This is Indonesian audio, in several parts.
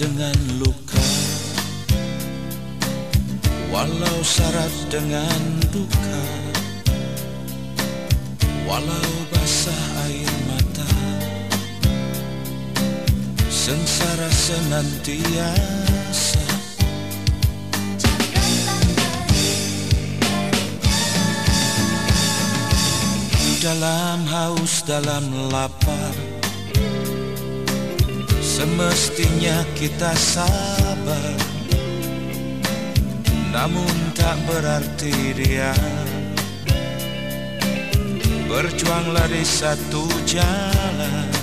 dengan luka. Walau syarat dengan duka. Walau basah air mata. Sengsara senantiasa. Dalam haus, dalam lapar Semestinya kita sabar. Namun tak berarti dia. Berjuanglah di satu jalan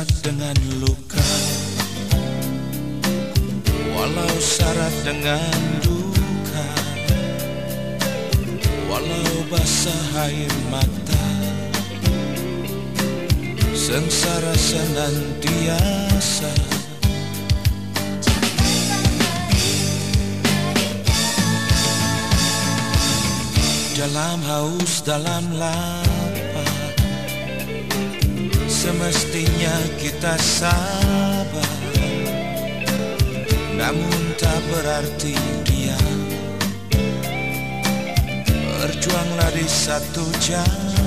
syarat dengan luka. Walau syarat dengan duka. Walau basah air mata. Sengsara senantiasa. Dalam haus, dalam lapar Semestinya kita sabar. Namun tak berarti diam Berjuanglah di satu jalan